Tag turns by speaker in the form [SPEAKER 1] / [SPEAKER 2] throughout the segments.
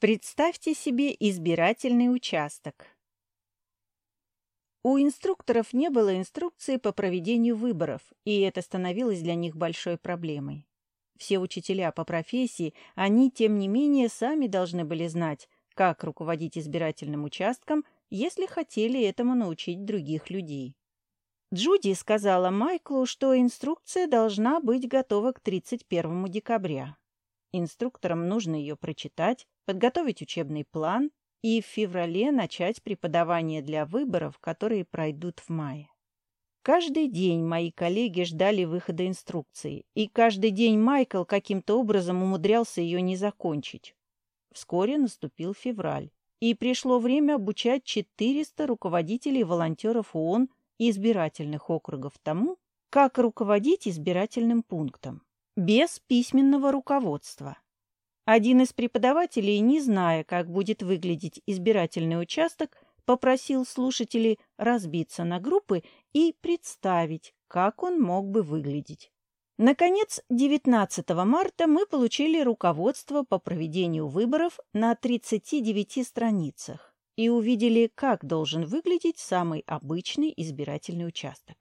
[SPEAKER 1] Представьте себе избирательный участок. У инструкторов не было инструкции по проведению выборов, и это становилось для них большой проблемой. Все учителя по профессии, они, тем не менее, сами должны были знать, как руководить избирательным участком, если хотели этому научить других людей. Джуди сказала Майклу, что инструкция должна быть готова к 31 декабря. Инструкторам нужно ее прочитать, подготовить учебный план и в феврале начать преподавание для выборов, которые пройдут в мае. Каждый день мои коллеги ждали выхода инструкции, и каждый день Майкл каким-то образом умудрялся ее не закончить. Вскоре наступил февраль, и пришло время обучать 400 руководителей волонтеров ООН и избирательных округов тому, как руководить избирательным пунктом, без письменного руководства. Один из преподавателей, не зная, как будет выглядеть избирательный участок, попросил слушателей разбиться на группы и представить, как он мог бы выглядеть. Наконец, 19 марта мы получили руководство по проведению выборов на 39 страницах и увидели, как должен выглядеть самый обычный избирательный участок.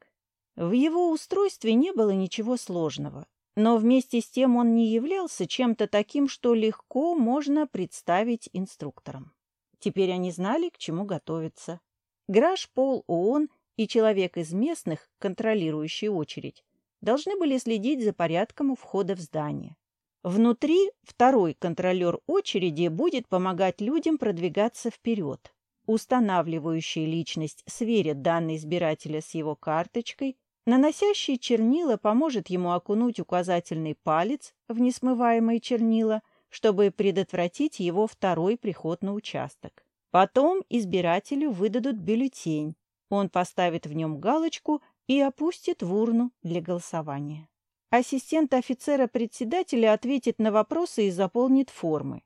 [SPEAKER 1] В его устройстве не было ничего сложного, но вместе с тем он не являлся чем-то таким, что легко можно представить инструкторам. Теперь они знали, к чему готовиться. Граш Пол ООН и человек из местных, контролирующий очередь, должны были следить за порядком у входа в здание. Внутри второй контролер очереди будет помогать людям продвигаться вперед. Устанавливающий личность сверит данные избирателя с его карточкой, Наносящий чернила поможет ему окунуть указательный палец в несмываемые чернила, чтобы предотвратить его второй приход на участок. Потом избирателю выдадут бюллетень. Он поставит в нем галочку и опустит в урну для голосования. Ассистент офицера-председателя ответит на вопросы и заполнит формы.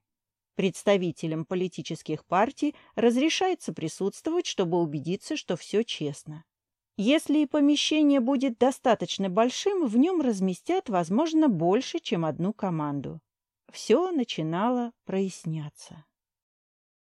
[SPEAKER 1] Представителям политических партий разрешается присутствовать, чтобы убедиться, что все честно. Если помещение будет достаточно большим, в нем разместят, возможно, больше, чем одну команду. Все начинало проясняться.